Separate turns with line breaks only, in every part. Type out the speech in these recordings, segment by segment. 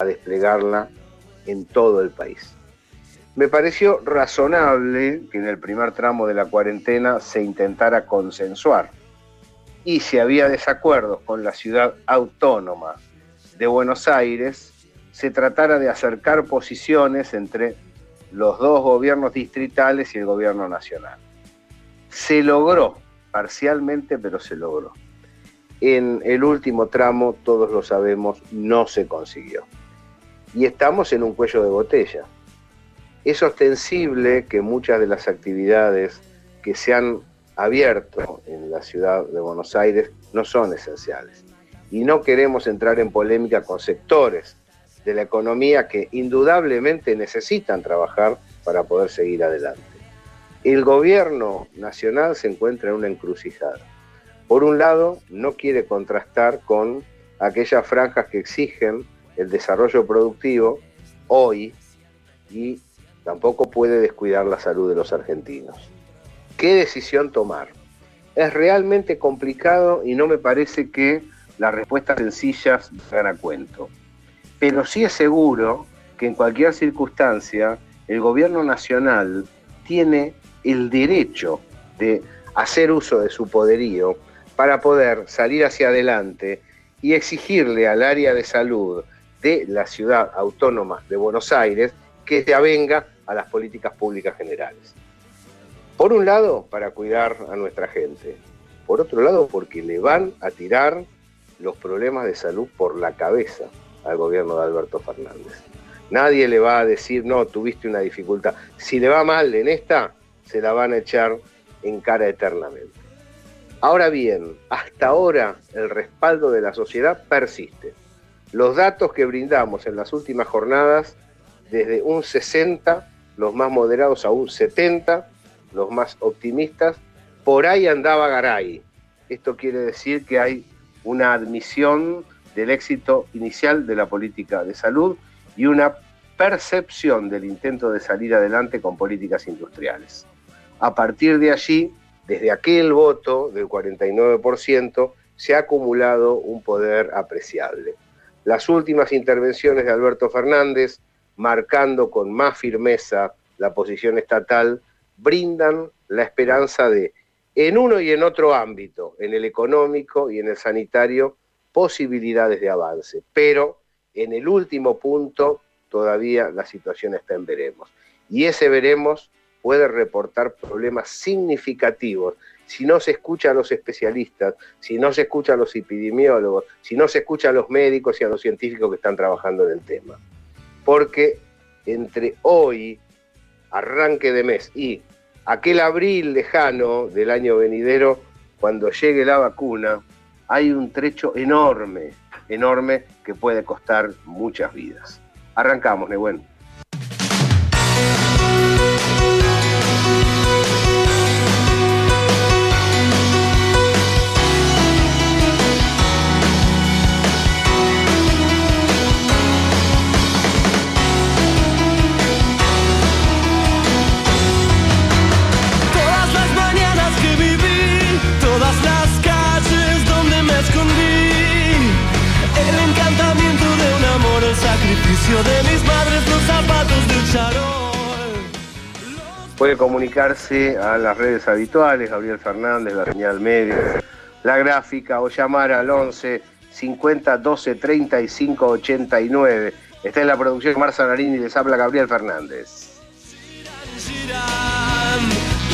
a desplegarla en todo el país. Me pareció razonable que en el primer tramo de la cuarentena se intentara consensuar y si había desacuerdos con la ciudad autónoma de Buenos Aires, se tratara de acercar posiciones entre los dos gobiernos distritales y el gobierno nacional. Se logró, parcialmente, pero se logró. En el último tramo, todos lo sabemos, no se consiguió. Y estamos en un cuello de botella. Es ostensible que muchas de las actividades que se han abierto en la ciudad de Buenos Aires no son esenciales. Y no queremos entrar en polémica con sectores de la economía que indudablemente necesitan trabajar para poder seguir adelante. El gobierno nacional se encuentra en una encrucijada. Por un lado, no quiere contrastar con aquellas franjas que exigen el desarrollo productivo hoy y tampoco puede descuidar la salud de los argentinos. ¿Qué decisión tomar? Es realmente complicado y no me parece que las respuestas sencillas hagan a cuento. Pero sí es seguro que en cualquier circunstancia el gobierno nacional tiene el derecho de hacer uso de su poderío para poder salir hacia adelante y exigirle al área de salud de la ciudad autónoma de Buenos Aires que se avenga a las políticas públicas generales. Por un lado, para cuidar a nuestra gente. Por otro lado, porque le van a tirar los problemas de salud por la cabeza al gobierno de Alberto Fernández. Nadie le va a decir, no, tuviste una dificultad. Si le va mal en esta, se la van a echar en cara eternamente. Ahora bien, hasta ahora el respaldo de la sociedad persiste. Los datos que brindamos en las últimas jornadas, desde un 60, los más moderados a un 70, los más optimistas, por ahí andaba Garay. Esto quiere decir que hay una admisión del éxito inicial de la política de salud y una percepción del intento de salir adelante con políticas industriales. A partir de allí, desde aquel voto del 49%, se ha acumulado un poder apreciable. Las últimas intervenciones de Alberto Fernández, marcando con más firmeza la posición estatal, brindan la esperanza de, en uno y en otro ámbito, en el económico y en el sanitario, posibilidades de avance. Pero en el último punto todavía la situación está en veremos. Y ese veremos puede reportar problemas significativos si no se escucha a los especialistas, si no se escucha a los epidemiólogos, si no se escucha a los médicos y a los científicos que están trabajando en el tema. Porque entre hoy arranque de mes y aquel abril lejano del año venidero, cuando llegue la vacuna, hay un trecho enorme, enorme que puede costar muchas vidas. Arrancamos, Nebuen. Puede comunicarse a las redes habituales, Gabriel Fernández, la señal media, la gráfica o llamar al 11 50 12 35 89. Está en la producción Marza Narini y les habla Gabriel Fernández.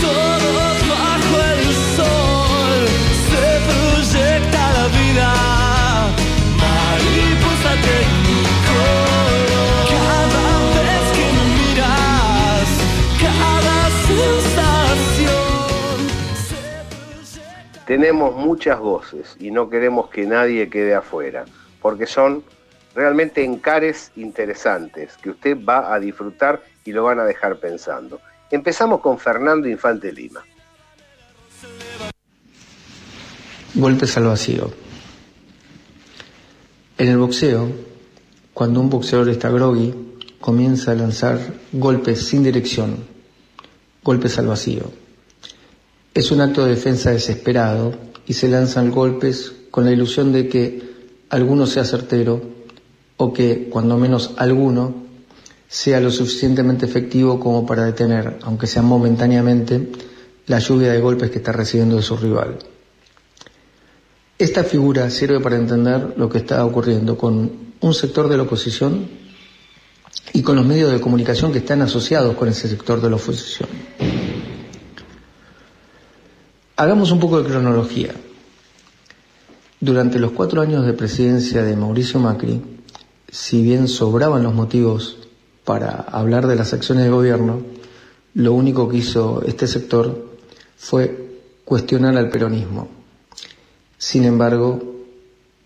todos bajo el sol, se proyecta la vida,
tenemos muchas voces y no queremos que nadie quede afuera, porque son realmente encares interesantes que usted va a disfrutar y lo van a dejar pensando. Empezamos con Fernando Infante Lima.
Golpes al vacío. En el boxeo, cuando un boxeador está groggy, comienza a lanzar golpes sin dirección, golpes al vacío es un acto de defensa desesperado y se lanzan golpes con la ilusión de que alguno sea certero o que, cuando menos alguno, sea lo suficientemente efectivo como para detener, aunque sea momentáneamente, la lluvia de golpes que está recibiendo de su rival. Esta figura sirve para entender lo que está ocurriendo con un sector de la oposición y con los medios de comunicación que están asociados con ese sector de la oposición. Hagamos un poco de cronología. Durante los cuatro años de presidencia de Mauricio Macri, si bien sobraban los motivos para hablar de las acciones de gobierno, lo único que hizo este sector fue cuestionar al peronismo. Sin embargo,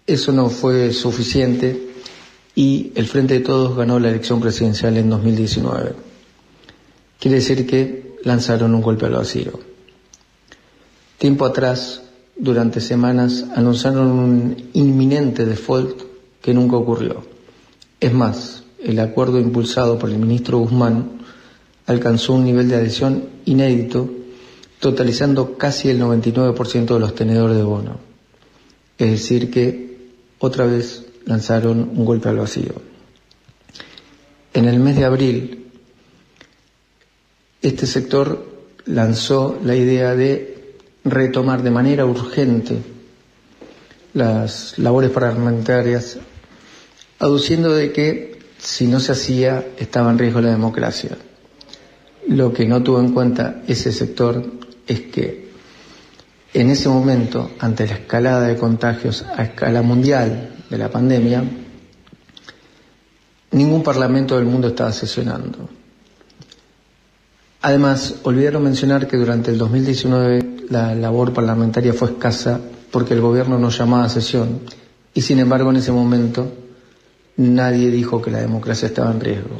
eso no fue suficiente y el Frente de Todos ganó la elección presidencial en 2019. Quiere decir que lanzaron un golpe al vacío. Tiempo atrás, durante semanas, anunciaron un inminente default que nunca ocurrió. Es más, el acuerdo impulsado por el ministro Guzmán alcanzó un nivel de adhesión inédito, totalizando casi el 99% de los tenedores de bono. Es decir, que otra vez lanzaron un golpe al vacío. En el mes de abril, este sector lanzó la idea de retomar de manera urgente las labores parlamentarias, aduciendo de que si no se hacía estaba en riesgo la democracia. Lo que no tuvo en cuenta ese sector es que en ese momento, ante la escalada de contagios a escala mundial de la pandemia, ningún parlamento del mundo estaba sesionando. Además, olvidaron mencionar que durante el 2019 la labor parlamentaria fue escasa porque el gobierno no llamaba a sesión y sin embargo en ese momento nadie dijo que la democracia estaba en riesgo.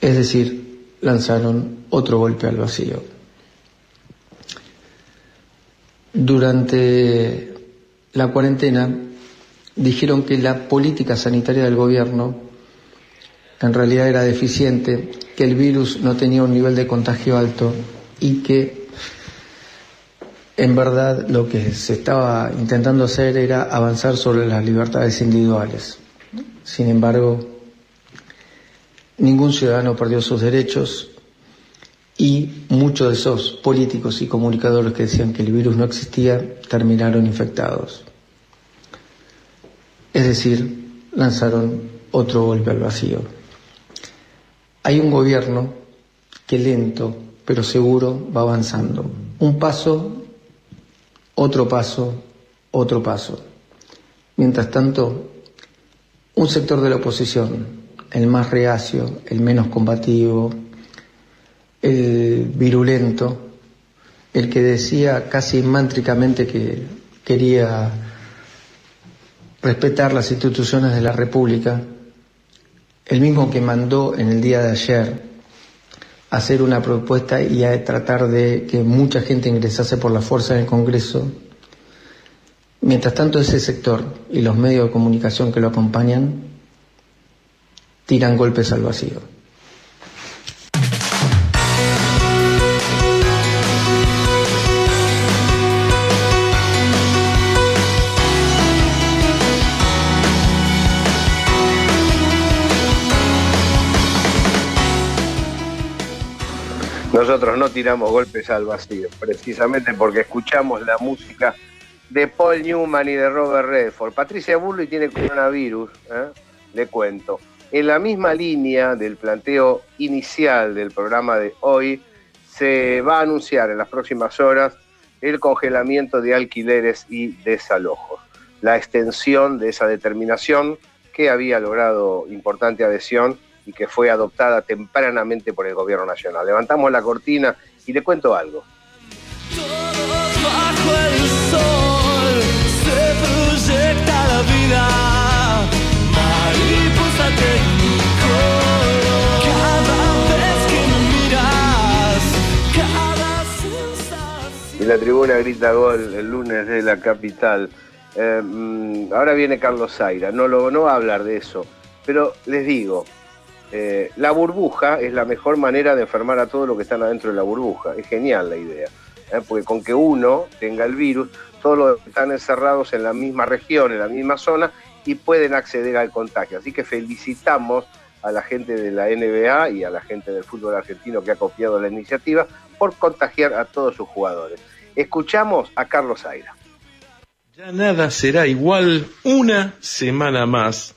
Es decir, lanzaron otro golpe al vacío. Durante la cuarentena dijeron que la política sanitaria del gobierno en realidad era deficiente, que el virus no tenía un nivel de contagio alto y que en verdad lo que se estaba intentando hacer era avanzar sobre las libertades individuales. Sin embargo, ningún ciudadano perdió sus derechos y muchos de esos políticos y comunicadores que decían que el virus no existía terminaron infectados. Es decir, lanzaron otro golpe al vacío. Hay un gobierno que lento pero seguro va avanzando. Un paso, otro paso, otro paso. Mientras tanto, un sector de la oposición, el más reacio, el menos combativo, el virulento, el que decía casi mántricamente que quería respetar las instituciones de la República, el mismo que mandó en el día de ayer hacer una propuesta y tratar de que mucha gente ingresase por la fuerza en el Congreso, Mientras tanto, ese sector y los medios de comunicación que lo acompañan tiran golpes al vacío.
Nosotros no tiramos golpes al vacío, precisamente porque escuchamos la música de Paul Newman y de Robert Redford. Patricia Burley tiene coronavirus, ¿eh? le cuento. En la misma línea del planteo inicial del programa de hoy, se va a anunciar en las próximas horas el congelamiento de alquileres y desalojos. La extensión de esa determinación que había logrado importante adhesión y que fue adoptada tempranamente por el gobierno nacional. Levantamos la cortina y le cuento algo. Y la tribuna grita gol el lunes de la capital. Eh, mm, ahora viene Carlos Zaira, no, lo, no va a hablar de eso, pero les digo, eh, la burbuja es la mejor manera de enfermar a todos los que están adentro de la burbuja. Es genial la idea, ¿eh? porque con que uno tenga el virus, todos los que están encerrados en la misma región, en la misma zona, y pueden acceder al contagio. Así que felicitamos a la gente de la NBA y a la gente del fútbol argentino que ha copiado la iniciativa por contagiar a todos sus jugadores. Escuchamos a Carlos Aira.
Ya nada será igual una semana más.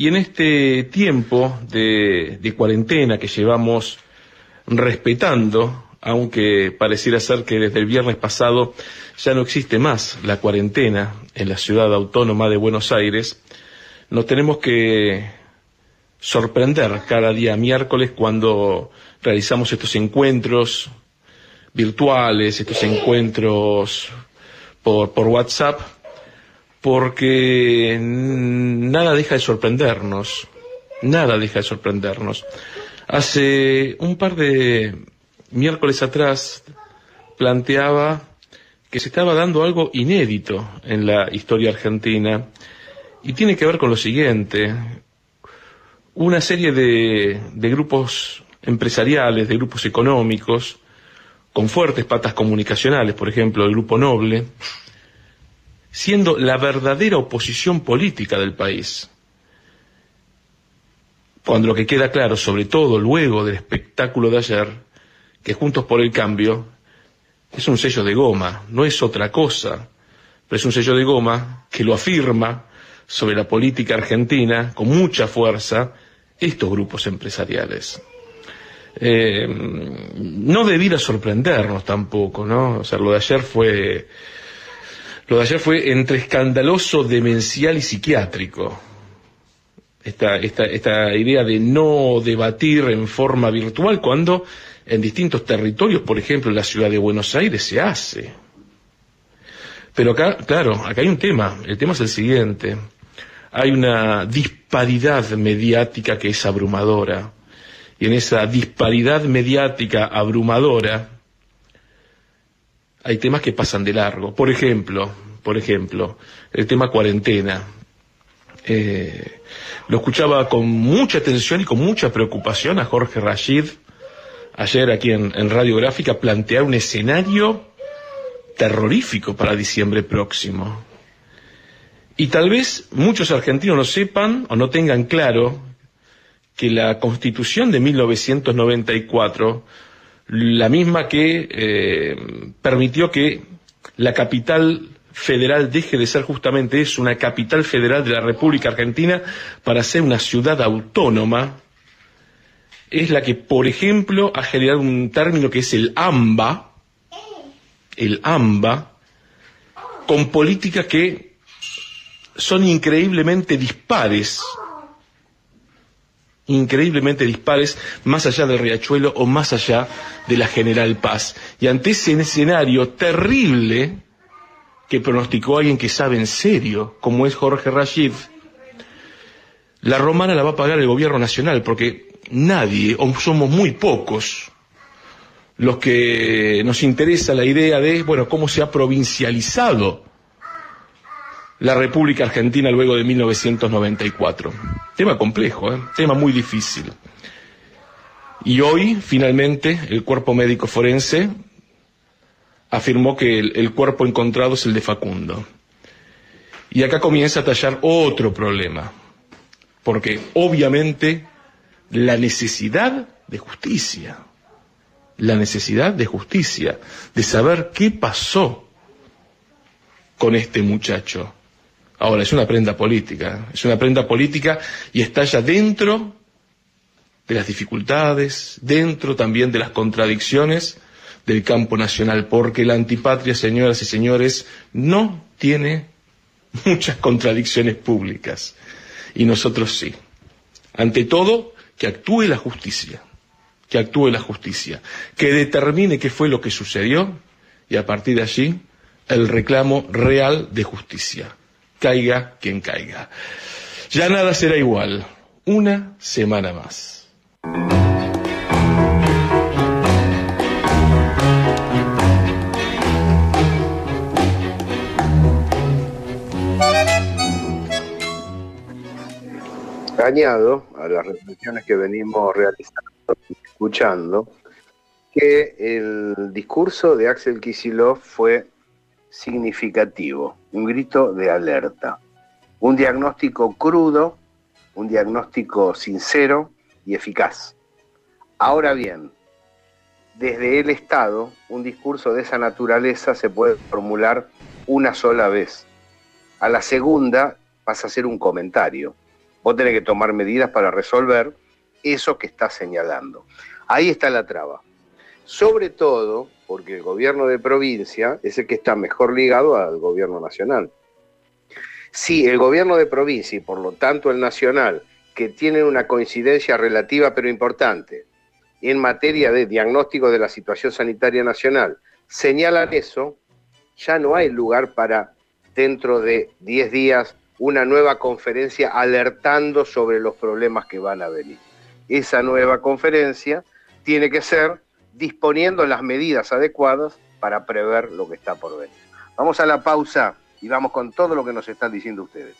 Y en este tiempo de, cuarentena que llevamos respetando, aunque pareciera ser que desde el viernes pasado ya no existe más la cuarentena en la ciudad autónoma de Buenos Aires, nos tenemos que sorprender cada día miércoles cuando realizamos estos encuentros virtuales, estos encuentros por WhatsApp, porque nada deja de sorprendernos, nada deja de sorprendernos. Hace un par de miércoles atrás planteaba que se estaba dando algo inédito en la historia argentina y tiene que ver con lo siguiente una serie de, grupos empresariales, de grupos económicos, con fuertes patas comunicacionales, por ejemplo, el Grupo Noble, siendo la verdadera oposición política del país. Cuando lo que queda claro, sobre todo luego del espectáculo de ayer, que Juntos por el Cambio es un sello de goma, no es otra cosa, pero es un sello de goma que lo afirma sobre la política argentina con mucha fuerza estos grupos empresariales. Eh, no debiera sorprendernos tampoco, ¿no? O sea, lo de ayer fue, lo de ayer fue entre escandaloso, demencial y psiquiátrico. Esta, esta, idea de no debatir en forma virtual cuando en distintos territorios, por ejemplo en la ciudad de Buenos Aires, se hace. Pero acá, claro, acá hay un tema. El tema es el siguiente hay una disparidad mediática que es abrumadora. Y en esa disparidad mediática abrumadora hay temas que pasan de largo. Por ejemplo, por ejemplo, el tema cuarentena. Eh, lo escuchaba con mucha atención y con mucha preocupación a Jorge Rashid ayer aquí en, en Radiográfica plantear un escenario terrorífico para diciembre próximo. Y tal vez muchos argentinos no sepan o no tengan claro que la Constitución de 1994, la misma que eh, permitió que la capital federal deje de ser justamente eso, una capital federal de la República Argentina para ser una ciudad autónoma, es la que, por ejemplo, ha generado un término que es el AMBA, el AMBA, con políticas que son increíblemente dispares, increíblemente dispares, más allá del riachuelo o más allá de la General Paz. Y ante ese escenario terrible que pronosticó alguien que sabe en serio, como es Jorge Rashid, la romana la va a pagar el gobierno nacional, porque nadie, o somos muy pocos, los que nos interesa la idea de, bueno, cómo se ha provincializado la República Argentina luego de 1994. Tema complejo, ¿eh? tema muy difícil. Y hoy, finalmente, el cuerpo médico forense afirmó que el, el, cuerpo encontrado es el de Facundo. Y acá comienza a tallar otro problema, porque obviamente la necesidad de justicia, la necesidad de justicia, de saber qué pasó con este muchacho, Ahora, es una prenda política, es una prenda política y estalla dentro de las dificultades, dentro también de las contradicciones del campo nacional, porque la antipatria, señoras y señores, no tiene muchas contradicciones públicas, y nosotros sí. Ante todo, que actúe la justicia, que actúe la justicia, que determine qué fue lo que sucedió, y a partir de allí, el reclamo real de justicia caiga quien caiga. Ya nada será igual. Una semana más.
Añado a las reflexiones que venimos realizando, escuchando, que el discurso de Axel Kisilov fue significativo, un grito de alerta. Un diagnóstico crudo, un diagnóstico sincero y eficaz. Ahora bien, desde el Estado, un discurso de esa naturaleza se puede formular una sola vez. A la segunda pasa a ser un comentario. Vos tenés que tomar medidas para resolver eso que estás señalando. Ahí está la traba. Sobre todo porque el gobierno de provincia es el que está mejor ligado al gobierno nacional. Si el gobierno de provincia y por lo tanto el nacional, que tienen una coincidencia relativa pero importante en materia de diagnóstico de la situación sanitaria nacional, señalan eso, ya no hay lugar para dentro de 10 días una nueva conferencia alertando sobre los problemas que van a venir. Esa nueva conferencia tiene que ser disponiendo las medidas adecuadas para prever lo que está por venir. Vamos a la pausa y vamos con todo lo que nos están diciendo ustedes.